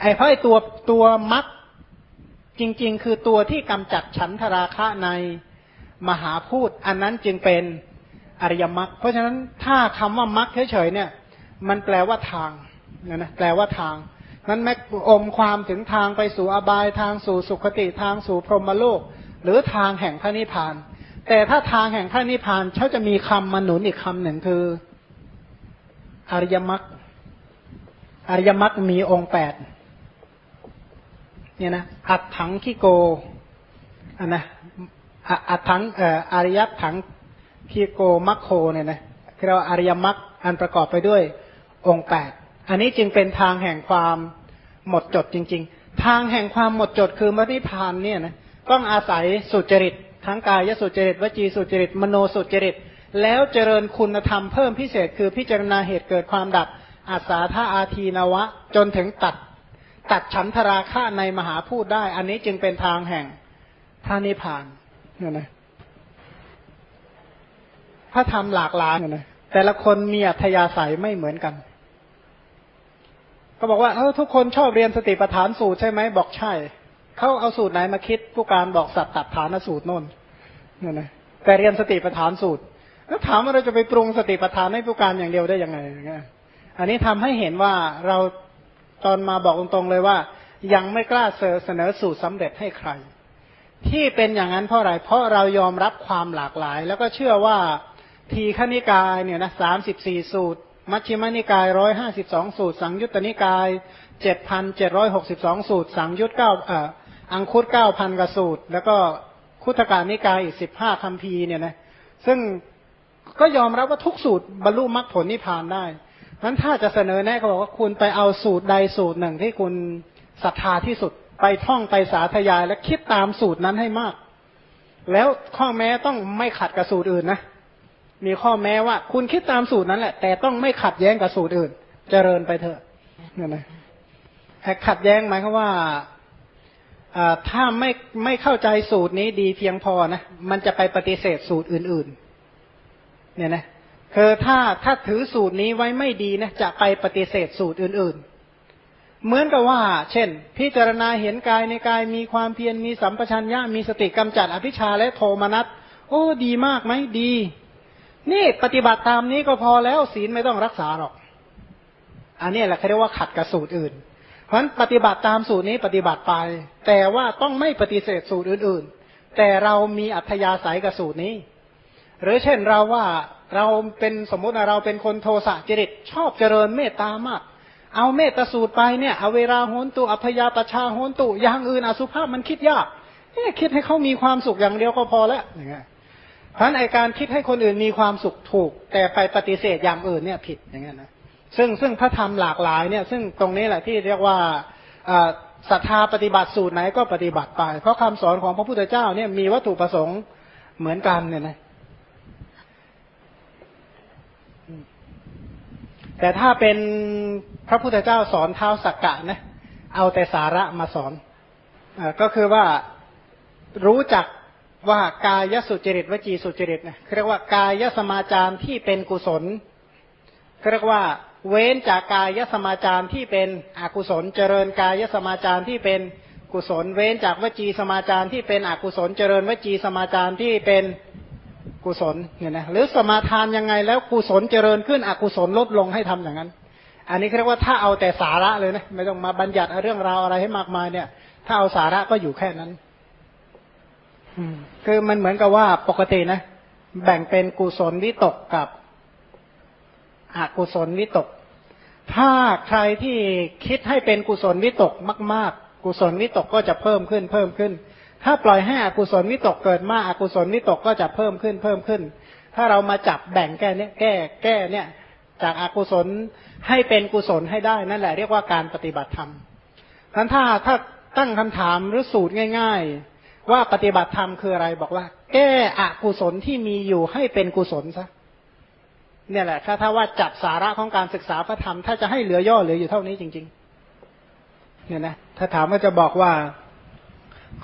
ไอ้เพราะไอ้ตัวตัวมักจริง ๆ คือตัวที่กำจัดฉันทราคะในมหาพูดอันนั้นจึงเป็นอริยมรรคเพราะฉะนั้นถ้าคำว่ามรรคเฉยๆเนี่ย มันแปลว่าทางนะนะแปลว่าทางนั้นแม้อมความถึงทางไปสู่อบายทางสู่สุคติทางสู่พรหมโลก หรือทางแห่งพระนิพพาน แต่ถ้าทางแห่งพระนิพพานเขาจะมีคำมาหนุนอีกคำหนึ่งคืออริยมรรคอริยมรรคมีองค์แปด เนี่ยนะอัดถังขี้โกอันนะอัดถังเอ่ออริยถังขี้โกมัคโคเนี่ยนะเราอริยมรรคอันประกอบไปด้วยองค์แปดอันนี้จึงเป็นทางแห่งความหมดจดจริง ๆ ทางแห่งความหมดจดคือมรรคผานเนี่ยนะต้องอาศัยสุจริต ทั้งกายสุจริตวจีสุจริต มโนสุจริต แล้วเจริญคุณธรรมเพิ่มพิเศษคือพิจารณาเหตุเกิดความดับอาสาธาอาทีนวะ จนถึงตัด ตัดฉันทราคะในมหาพูดได้ อันนี้จึงเป็นทางแห่งพระนิพพานเนี่ยนะพระธรรมหลากหลายเนี่ยนะแต่ละคนมีอัธยาศัยไม่เหมือนกัน ก็บอกว่าเออทุกคนชอบเรียนสติปัฏฐานสูตรใช่ไหมบอกใช่เขาเอาสูตรไหนมาคิดผู้การบอกสัตตัดฐานสูตรโน่นเนี่ยนะแต่เรียนสติปัฏฐานสูตร แล้วถามว่าเราจะไปปรุงสติปัฏฐานให้ผู้การอย่างเดียวได้ยังไงอันนี้ทำให้เห็นว่าเรา ตอนมาบอกตรงๆเลยว่า ยังไม่กล้าเสนอสูตรสำเร็จให้ใคร ที่เป็นอย่างนั้นเพราะอะไร เพราะเรายอมรับความหลากหลาย แล้วก็เชื่อว่าทีขณิกายเนี่ยนะสามสิบสี่สูตร มัชฌิมานิกายร้อยห้าสิบสองสูตร สังยุตตนิกายเจ็ดพันเจ็ดร้อยหกสิบสองสูตร สังยุตเก้าเอ่ออังคุตเก้าพันกสูตร แล้วก็คุตการนิกายอีกสิบห้าคำพีเนี่ยนะซึ่งก็ยอมรับว่าทุกสูตรบรรลุมรรคผลนิพพานได้ นั้นถ้าจะเสนอแนะเขาบอกว่าคุณไปเอาสูตรใดสูตรหนึ่งที่คุณศรัทธาที่สุด ไปท่องไปสาธยาย และคิดตามสูตรนั้นให้มาก แล้วข้อแม้ต้องไม่ขัดกับสูตรอื่นนะมีข้อแม้ว่าคุณคิดตามสูตรนั้นแหละแต่ต้องไม่ขัดแย้งกับสูตรอื่น เจริญไปเถอะนี่นะขัดแย้งหมายความว่าถ้าไม่ไม่เข้าใจสูตรนี้ดีเพียงพอนะมันจะไปปฏิเสธสูตรอื่น ๆ เนี่ยนะ คือถ้าถ้าถือสูตรนี้ไว้ไม่ดีนะจะไปปฏิเสธสูตรอื่น ๆ เหมือนกับว่า เช่น พิจารณาเห็นกายในกายมีความเพียรมีสัมปชัญญะมีสติกำจัดอภิชาและโทมนัสโอ้ดีมากไหมดี นี่ปฏิบัติตามนี้ก็พอแล้วศีลไม่ต้องรักษาหรอก อันนี้แหละเขาเรียกว่าขัดกับสูตรอื่น เพราะฉะนั้นปฏิบัติตามสูตรนี้ปฏิบัติไป แต่ว่าต้องไม่ปฏิเสธสูตรอื่น ๆ แต่เรามีอัธยาศัยกับสูตรนี้ หรือเช่นเราว่า เราเป็นสมมติเราเป็นคนโทสะจริตชอบเจริญเมตตามาก เอาเมตตาสูตรไปเนี่ยเอาเวลาโหนตุอัพยาปชาโหนตุอย่างอื่นอสุภาพมันคิดยากคิดให้เขามีความสุขอย่างเดียวก็พอแล้วอย่างเงี้ยเพราะในการคิดให้คนอื่นมีความสุขถูก แต่ไปปฏิเสธอย่างอื่นเนี่ยผิดอย่างเงี้ยนะซึ่งซึ่งพระธรรมหลากหลายเนี่ย ซึ่งตรงนี้แหละที่เรียกว่าศรัทธาปฏิบัติสูตรไหนก็ปฏิบัติไป เพราะคำสอนของพระพุทธเจ้าเนี่ยมีวัตถุประสงค์เหมือนกันเนี่ยนะ แต่ถ้าเป็นพระพุทธเจ้าสอนเท้าสักกะนะเอาแต่สาระมาสอนอก็คือว่ารู้จักว่ากายสุจริตวจีสุจริตนะเรียกว่ากายสมาจารที่เป็นกุศลเรียกว่าเว้นจากกายสมาจารที่เป็นอกุศล เจริญกายสมาจารที่เป็นกุศล เว้นจากวจีสมาจารที่เป็นอกุศล เจริญวจีสมาจารที่เป็น กุศลเนี่ยนะหรือสมาทานยังไงแล้วกุศลเจริญขึ้นอกุศลลดลงให้ทำอย่างนั้น อันนี้เรียกว่าถ้าเอาแต่สาระเลยนะไม่ต้องมาบัญญัติเรื่องราวอะไรให้มากมายเนี่ย ถ้าเอาสาระก็อยู่แค่นั้นคือมันเหมือนกับว่าปกตินะ แบ่งเป็นกุศลวิตกกับอกุศลวิตก ถ้าใครที่คิดให้เป็นกุศลวิตกมาก ๆ กุศลวิตกก็จะเพิ่มขึ้นเพิ่มขึ้น ถ้าปล่อยให้อกุศลวิตกเกิดมากอกุศลวิตกก็จะเพิ่มขึ้นเพิ่มขึ้น ถ้าเรามาจับแบ่งแก้เนี้ยแก้แก้เนี่ย จากอากุศลให้เป็นกุศลให้ได้นั่นแหละเรียกว่าการปฏิบัติธรรมทั้นถ้าถ้าตั้งคำถามหรือสูตรง่าย ๆ ว่าปฏิบัติธรรมคืออะไรบอกว่า แก้อกุศลที่มีอยู่ให้เป็นกุศลซะเนี่ยแหละถ้าถ้าว่าจับสาระของการศึกษาพระธรรมถ้าจะให้เหลือย่อเหลืออยู่เท่านี้จริง ๆ เนี่ยนะถ้าถามว่าจะบอกว่า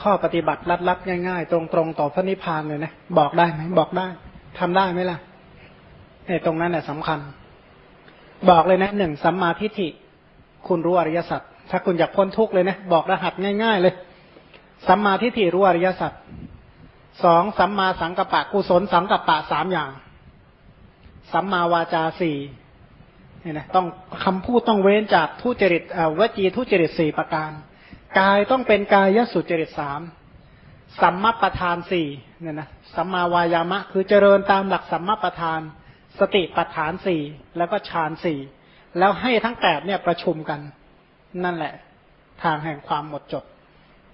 ข้อปฏิบัติลัดๆง่ายๆ ตรงๆต่อพระนิพพานเลยนะบอกได้ไหมบอกได้ทำได้ไหมล่ะเนี่ยตรงนั้นแหละสำคัญ บอกเลยนะหนึ่งสัมมาทิฏฐิ คุณรู้อริยสัจถ้าคุณอยากพ้นทุกข์เลยนะบอกรหัสง่ายๆเลยสัมมาทิฏฐิรู้อริยสัจสองสัมมาสังกัปปะกุศลสังกัปปะสามอย่าง สัมมาวาจาสี่เนี่ยนะต้องคำพูดต้องเว้นจากทุจริตวจีทุจริตสี่ประการ กายต้องเป็นกายสุจริตสามสัมมาประธานสี่เนี่ยนะสัมมาวายามะ คือเจริญตามหลักสัมมาประธาน สติประธานสี่แล้วก็ฌานสี่แล้วให้ทั้งแปดเนี่ยประชุมกัน นั่นแหละ ทางแห่งความหมดจด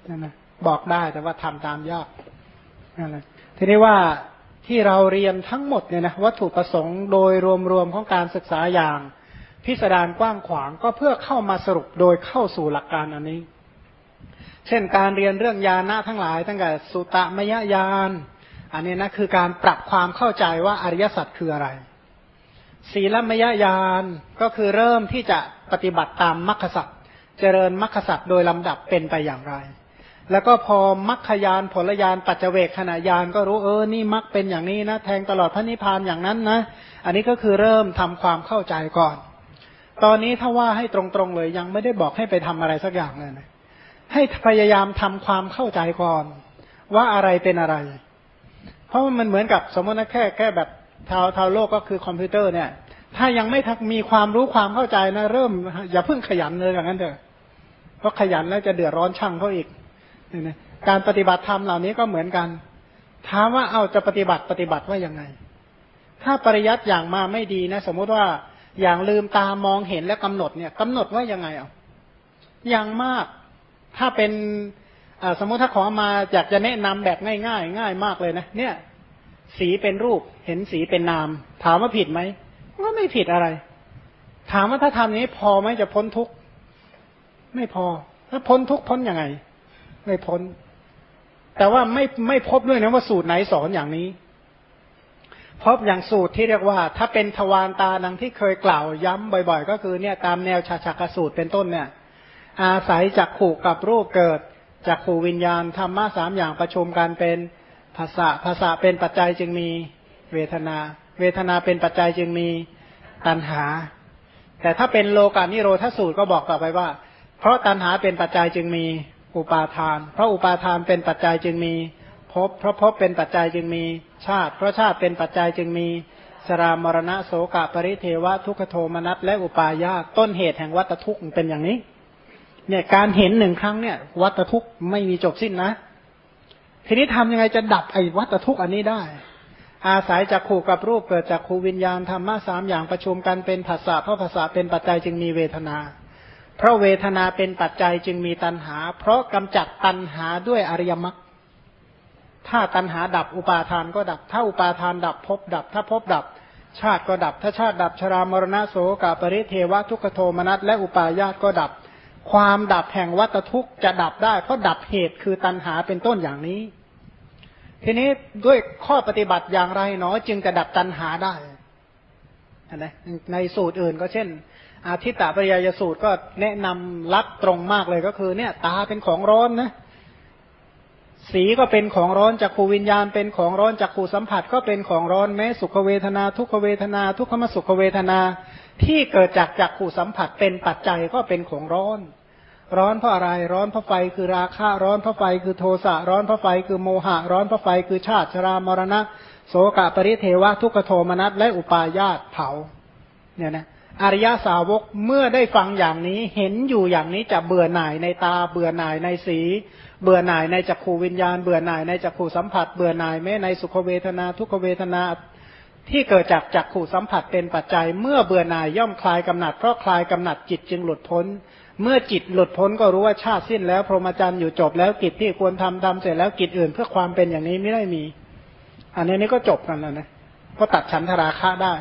นั่นนะบอกได้แต่ว่าทำตามยากนั่นแหละทีนี้ว่าที่เราเรียนทั้งหมดเนี่ยนะวัตถุประสงค์โดยรวมๆของการศึกษาอย่าง พิสดารกว้างขวางก็เพื่อเข้ามาสรุปโดยเข้าสู่หลักการอันนี้ เช่นการเรียนเรื่องยานะทั้งหลาย ตั้งแต่สุตมยญาณอันนี้นะคือการปรับความเข้าใจว่าอริยสัจคืออะไร ศีลมยญาณก็คือเริ่มที่จะปฏิบัติตามมรรคสัจเจริญมรรคสัจโดยลำดับเป็นไปอย่างไร แล้วก็พอมัคคยานผลยานปัจเจเวกขณะยานก็รู้เออนี่มักเป็นอย่างนี้นะแทงตลอดพระนิพพานอย่างนั้นนะ อันนี้ก็คือเริ่มทำความเข้าใจก่อน ตอนนี้ถ้าว่าให้ตรงๆเลยยังไม่ได้บอกให้ไปทำอะไรสักอย่างเลยนะ ให้พยายามทำความเข้าใจก่อน ว่าอะไรเป็นอะไร เพราะมันเหมือนกับสมมตินะแค่แค่แบบทาวทาวโลกก็คือคอมพิวเตอร์เนี่ย ถ้ายังไม่มีความรู้ความเข้าใจนะ เริ่ม อย่าเพิ่งขยันเลยอย่างนั้นเถอะเพราะขยันแล้วจะเดือดร้อนช่างเขาอีกการปฏิบัติธรรมเหล่านี้ก็เหมือนกัน ถามว่าเอาจะปฏิบัติปฏิบัติว่ายังไง ถ้าปริยัติอย่างมาไม่ดีนะ สมมุติว่าอย่างลืมตามองเห็นและกำหนดเนี่ยกำหนดว่ายังไงอะอย่างมาก ถ้าเป็นสมมุติถ้าขอมาอยากจะแนะนำแบบง่ายง่ายง่ายมากเลยนะเนี่ย สีเป็นรูปเห็นสีเป็นนาม ถามว่าผิดไหมก็ไม่ผิดอะไร ถามว่าถ้าทำนี้พอไหมจะพ้นทุกข์ไม่พอ ถ้าพ้นทุกข์พ้นยังไง ไม่พ้น แต่ว่าไม่ไม่พบด้วยนะว่าสูตรไหนสอนอย่างนี้พบอย่างสูตรที่เรียกว่า ถ้าเป็นทวารตาดังที่เคยกล่าวย้ำบ่อย ๆ ก็คือเนี่ย ตามแนวชาชากสูตรเป็นต้นเนี่ย อาศัยจากขู่กับรูปเกิดจากขู่วิญญาณธรรมะสามอย่างประชุมกันเป็นภาษาภาษาเป็นปัจจัยจึงมีเวทนา เวทนาเป็นปัจจัยจึงมีตัณหา แต่ถ้าเป็นโลกานิโรธสูตรก็บอกต่อไปว่า เพราะตัณหาเป็นปัจจัยจึงมีอุปาทาน เพราะอุปาทานเป็นปัจจัยจึงมีภพเพราะภพเป็นปัจจัยจึงมีชาติ เพราะชาติเป็นปัจจัยจึงมีสรามรณะโสกะปริเทวะทุกขโทมนัสและอุปาญาตต้นเหตุแห่งวัตทุกข์เป็นอย่างนี้ เนี่ยการเห็นหนึ่งครั้งเนี่ย วัตทุกข์ไม่มีจบสิ้นนะ ทีนี้ทำยังไงจะดับไอ้วัตทุกข์อันนี้ได้ อาศัยจากขู่กับรูปเกิดจากขูวิญญาณธรรมะสามอย่างประชุมกันเป็นภาษาเพราะภาษาเป็นปัจจัยจึงมีเวทนา เพราะเวทนาเป็นปัจจัยจึงมีตัณหา เพราะกำจัดตัณหาด้วยอริยมรรคถ้าตัณหาดับอุปาทานก็ดับ ถ้าอุปาทานดับภพดับ ถ้าภพดับ ชาติก็ดับ ถ้าชาติดับชรามรณะโสกาปริเทวะทุกขโทมนัสและอุปาญาตก็ดับ ความดับแห่งวัตทุกข์จะดับได้ เพราะดับเหตุคือตัณหาเป็นต้นอย่างนี้ ทีนี้ด้วยข้อปฏิบัติอย่างไรเนาะจึงจะดับตัณหาได้นะในสูตรอื่นก็เช่น อาทิตตปริยยสูตรก็แนะนำลัดตรงมากเลยก็คือ เนี่ย ตาเป็นของร้อนนะ สีก็เป็นของร้อนจากขูวิญญาณ เป็นของร้อนจากขูสัมผัส ก็เป็นของร้อนแม้สุขเวทนา ทุกขเวทนา ทุกขมสุขเวทนา ที่เกิดจากจากขูสัมผัสเป็นปัจจัยก็เป็นของร้อน ร้อนเพราะอะไร ร้อนเพราะไฟคือราคะ ร้อนเพราะไฟคือโทสะ ร้อนเพราะไฟคือโมหะ ร้อนเพราะไฟคือชาติชรามรณะ โสกะปริเทวะ ทุกขโทมนัสและอุปาญาตเผา เนี่ยนะอริยสาวกเมื่อได้ฟังอย่างนี้เห็นอยู่อย่างนี้จะเบื่อหน่ายในตาเบื่อหน่ายในสี เบื่อหน่ายในจักขูวิญญาณ เบื่อหน่ายในจักขูสัมผัส เบื่อหน่ายแม้ในสุขเวทนา ทุกเวทนาที่เกิดจากจักขูสัมผัสเป็นปัจจัย เมื่อเบื่อหน่ายย่อมคลายกำหนัดเพราะคลายกำหนัดจิตจึงหลุดพ้น เมื่อจิตหลุดพ้นก็รู้ว่าชาติสิ้นแล้ว พรหมจรรย์อยู่จบแล้วกิจที่ควรทำทำเสร็จแล้วกิจอื่นเพื่อความเป็นอย่างนี้ไม่ได้มี อันนี้นี่ก็จบกันแล้วนะก็ตัดฉันทราคะได้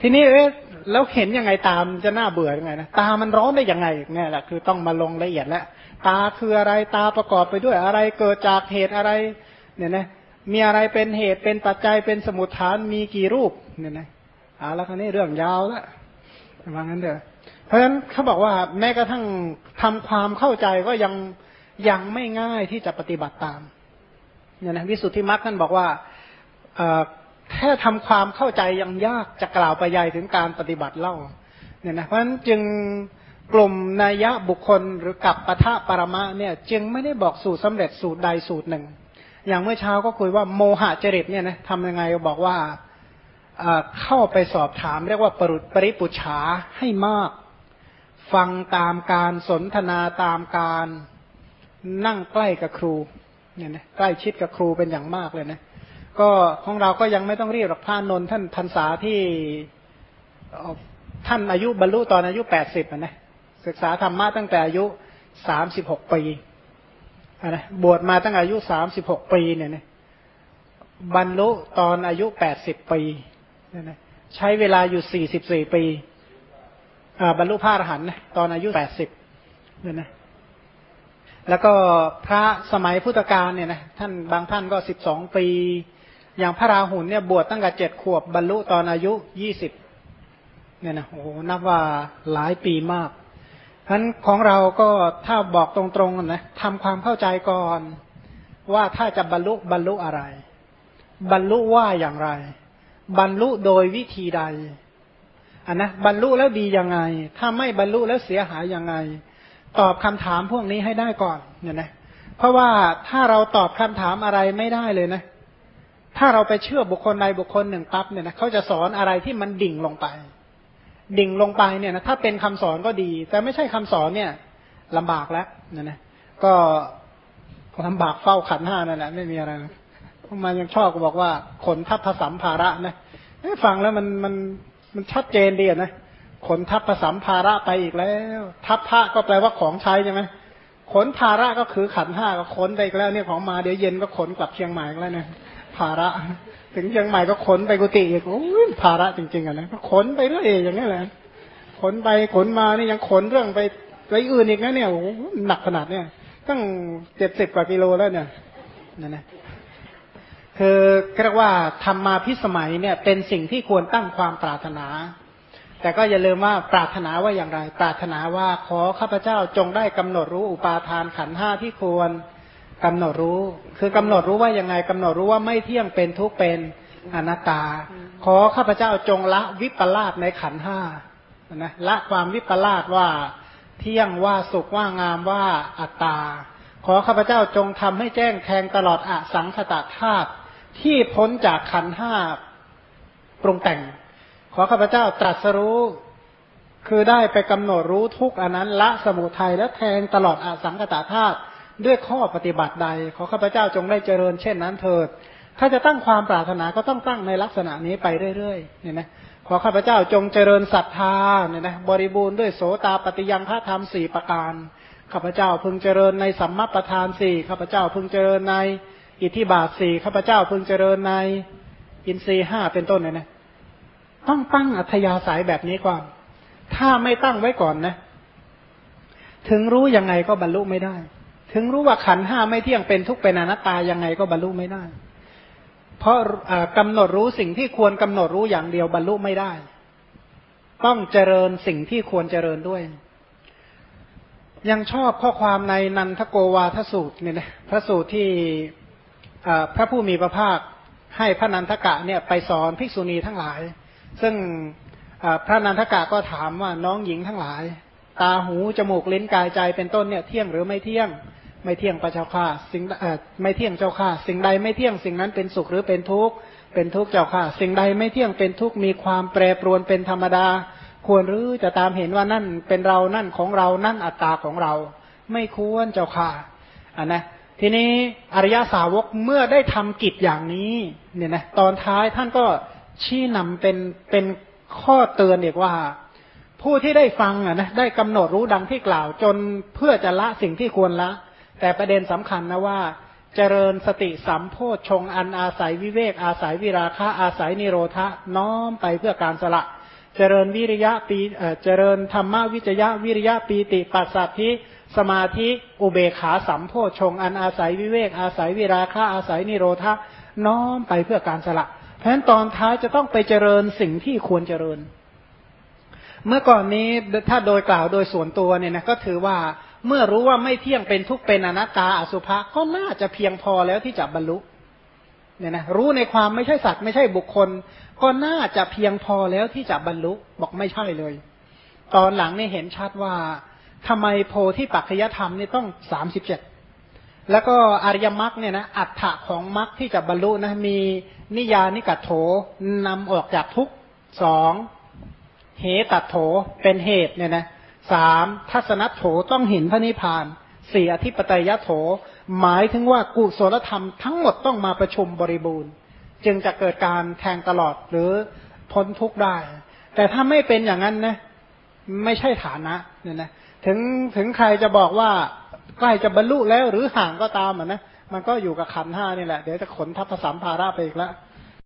ทีนี้เอ๊ะแล้วเห็นยังไงตามจะน่าเบื่อยังไงนะตามันร้อนได้ยังไงเนี่ยแหละคือต้องมาลงละเอียดแล้วตาคืออะไรตาประกอบไปด้วยอะไรเกิดจากเหตุอะไร เนี่ยนะมีอะไรเป็นเหตุเป็นปัจจัยเป็นสมุทฐานมีกี่รูปเนี่ยนะเอาแล้วคราวนี้เรื่องยาวแล้วว่างั้นเถอะ เพราะฉะนั้นเขาบอกว่าแม้กระทั่งทำความเข้าใจก็ยังยังไม่ง่ายที่จะปฏิบัติตามเนี่ยนะวิสุทธิมรรคท่านบอกว่าแค่ทำความเข้าใจยังยากจะกล่าวไปใหญ่ถึงการปฏิบัติเล่าเนี่ยนะเพราะฉะนั้นจึงกลุ่มนัยยะบุคคลหรือกับปะทะปรมะเนี่ย จึงไม่ได้บอกสูตรสำเร็จสูตรใดสูตรหนึ่ง อย่างเมื่อเช้าก็คุยว่าโมหะจริตเนี่ยนะทำยังไงบอกว่าเข้าไปสอบถาม เรียกว่าปรุปริปุชาให้มาก ฟังตามการสนทนาตามการนั่งใกล้กับครูเนี่ยนะใกล้ชิดกับครูเป็นอย่างมากเลยนะก็ของเราก็ยังไม่ต้องเรียกหรอกพระนนท่านพรรษาที่ท่านอายุบรรลุตอนอายุแปดสิบนะศึกษาธรรมะตั้งแต่อายุสามสิบหกปีนะบวชมาตั้งอายุสามสิบหกปีเนี่ยนะบรรลุตอนอายุแปดสิบปีเนี่ยนะใช้เวลาอยู่สี่สิบสี่ปี บรรลุพระอรหันต์ตอนอายุแปดสิบเนี่ยนะแล้วก็พระสมัยพุทธกาลเนี่ยนะท่านบางท่านก็สิบสองปี อย่างพระราหุลเนี่ยบวชตั้งแต่เจ็ดขวบบรรลุตอนอายุยี่สิบเนี่ยนะโอ้หนับว่าหลายปีมากฉะนั้นของเราก็ถ้าบอกตรงๆนะทำความเข้าใจก่อน ว่าถ้าจะบรรลุบรรลุอะไร บรรลุว่าอย่างไร บรรลุโดยวิธีใด อันนะบรรลุแล้วดียังไง ถ้าไม่บรรลุแล้วเสียหายยังไง ตอบคำถามพวกนี้ให้ได้ก่อนเนี่ยนะเพราะว่าถ้าเราตอบคำถามอะไรไม่ได้เลยนะ ถ้าเราไปเชื่อบุคคลใดบุคคลหนึ่งปั๊บเนี่ยนะเขาจะสอนอะไรที่มันดิ่งลงไป ดิ่งลงไปเนี่ยนะถ้าเป็นคำสอนก็ดี แต่ไม่ใช่คำสอนเนี่ยลำบากแล้วเนะนะก็ลำบากเฝ้าขันห้านั่นแหละไม่มีอะไรพวกมายังชอบก็บอกว่าขนทัพผสมภาระนะฟังแล้วมันมัน มันชัดเจนดีนะขนทัพผสมภาระไปอีกแล้ว ทัพพระก็แปลว่าของใช้ใช่ไหมขนภาระก็คือขันห้าก็ขนไปอีกแล้วเนี่ยของมาเดี๋ยวเย็นก็ขนกลับเชียงใหม่แล้วเนี่ยภาระ ถึงเชียงใหม่ก็ขนไปกุฏิอีกโอ้ยภาระจริงๆอะนะขนไปเรื่อยอย่างนี้แหละขนไปขนมานี่ยังขนเรื่องไปไปอื่นอีกนะเนี่ยโอ้หนักขนาดเนี่ยตั้งเจ็ดสิบกว่ากิโลแล้วเนี่ยนั่นนะ คือเรียกว่าธรรมาพิสมัยเนี่ยเป็นสิ่งที่ควรตั้งความปรารถนา แต่ก็อย่าลืมว่าปรารถนาว่าอย่างไร ปรารถนาว่าขอข้าพเจ้าจงได้กำหนดรู้อุปาทานขันห้าที่ควรกำหนดรู้ คือกำหนดรู้ว่ายังไงกำหนดรู้ว่าไม่เที่ยงเป็นทุกเป็นอนัตตา ขอข้าพเจ้าจงละวิปลาสในขันห้านะละความวิปลาสว่าเที่ยงว่าสุขว่างามว่าอัตตา ขอข้าพเจ้าจงทำให้แจ้งแทงตลอดอสังขตาธาตุ ที่พ้นจากขันห้าปรุงแต่ง ขอข้าพเจ้าตรัสรู้คือได้ไปกำหนดรู้ทุกอันนั้นละสมุทัยและแทงตลอดอสังขตาธาตุด้วยข้อปฏิบัติใด ขอข้าพเจ้าจงได้เจริญเช่นนั้นเถิด ถ้าจะตั้งความปรารถนาก็ต้องตั้งในลักษณะนี้ไปเรื่อยๆเนี่ยนะขอข้าพเจ้าจงเจริญศรัทธาเนี่ยนะบริบูรณ์ด้วยโสตาปฏิยังพระธรรมสี่ประการข้าพเจ้าพึงเจริญในสัมมาประธานสี่ข้าพเจ้าพึงเจริญใน อิทธิบาทสี่ข้าพเจ้าพึงเจริญใน อินทรีห้าเป็นต้นเนี่ยนะต้องตั้งอัธยาศัยแบบนี้ก่อน ถ้าไม่ตั้งไว้ก่อนนะ ถึงรู้ยังไงก็บรรลุไม่ได้ ถึงรู้ว่าขันห้าไม่เที่ยงเป็นทุกเป็นอนัตตายังไงก็บรรลุไม่ได้ เพราะกำหนดรู้สิ่งที่ควรกำหนดรู้อย่างเดียวบรรลุไม่ได้ ต้องเจริญสิ่งที่ควรเจริญด้วย ยังชอบข้อความในนันทโกวาทสูตรเนี่ยนะพระสูตรที่ พระผู้มีพระภาคให้พระนันทกะเนี่ยไปสอนภิกษุณีทั้งหลาย ซึ่งพระนันทกะก็ถามว่าน้องหญิงทั้งหลาย ตาหูจมูกลิ้นกายใจเป็นต้นเนี่ยเที่ยงหรือไม่เที่ยง ไม่เที่ยงประเจ้าข้าสิ่งไม่เที่ยงเจ้าข้าสิ่งใดไม่เที่ยงสิ่งนั้นเป็นสุขหรือเป็นทุกข์เป็นทุกข์เจ้าข้าสิ่งใดไม่เที่ยงเป็นทุกข์มีความแปรปรวนเป็นธรรมดา ควรหรือจะตามเห็นว่านั่นเป็นเรานั่นของเรานั่นอัตตาของเรา ไม่ควรเจ้าข้าอ่านะ ทีนี้อริยสาวกเมื่อได้ทำกิจอย่างนี้ เนี่ยนะตอนท้ายท่านก็ชี้นำเป็นเป็นข้อเตือนเอกว่า ผู้ที่ได้ฟังอะนะได้กำหนดรู้ดังที่กล่าว จนเพื่อจะละสิ่งที่ควรละ แต่ประเด็นสำคัญนะว่า เจริญสติสัมโพชฌงอันอาศัยวิเวกอาศัยวิราคะอาศัยนิโรธะน้อมไปเพื่อการสละ เจริญวิริยะปีเจริญธรรมวิจยะวิริยะปีติปัสสัทธิ สมาธิอุเบขาสัมโพชงอันอาศัยวิเวกอาศัยวิราคะอาศัยนิโรธะน้อมไปเพื่อการสละ เพราะฉะนั้นตอนท้ายจะต้องไปเจริญสิ่งที่ควรเจริญ เมื่อก่อนนี้ถ้าโดยกล่าวโดยส่วนตัวเนี่ยนะก็ถือว่าเมื่อรู้ว่าไม่เที่ยงเป็นทุกเป็นอนัตตาอสุภะก็น่าจะเพียงพอแล้วที่จะบรรลุเนี่ยนะรู้ในความไม่ใช่สัตว์ไม่ใช่บุคคล ก็น่าจะเพียงพอแล้วที่จะบรรลุบอกไม่ใช่เลย ตอนหลังนี่เห็นชัดว่า ทำไมโพธิปัจจยธรรมนี่ต้องสามสิบเจ็ดแล้วก็อริยมรรคเนี่ยนะอัฏฐะของมรรคที่จะบรรลุนะมีนิยานิกัตโถนำออกจากทุกสองเหตัดโถเป็นเหตุเนี่ยนะสามทัศนโถต้องเห็นพระนิพพานสี่อธิปไตยโถ หมายถึงว่ากุศลธรรมทั้งหมดต้องมาประชุมบริบูรณ์ จึงจะเกิดการแทงตลอดหรือพ้นทุกข์ได้ แต่ถ้าไม่เป็นอย่างนั้นนะไม่ใช่ฐานะเนี่ยนะ ถึงถึงใครจะบอกว่าใกล้จะบรรลุแล้วหรือห่างก็ตามอะนะมันก็อยู่กับขันห้านี่แหละ เดี๋ยวจะขนทัพสัมภาระไปอีกแล้ว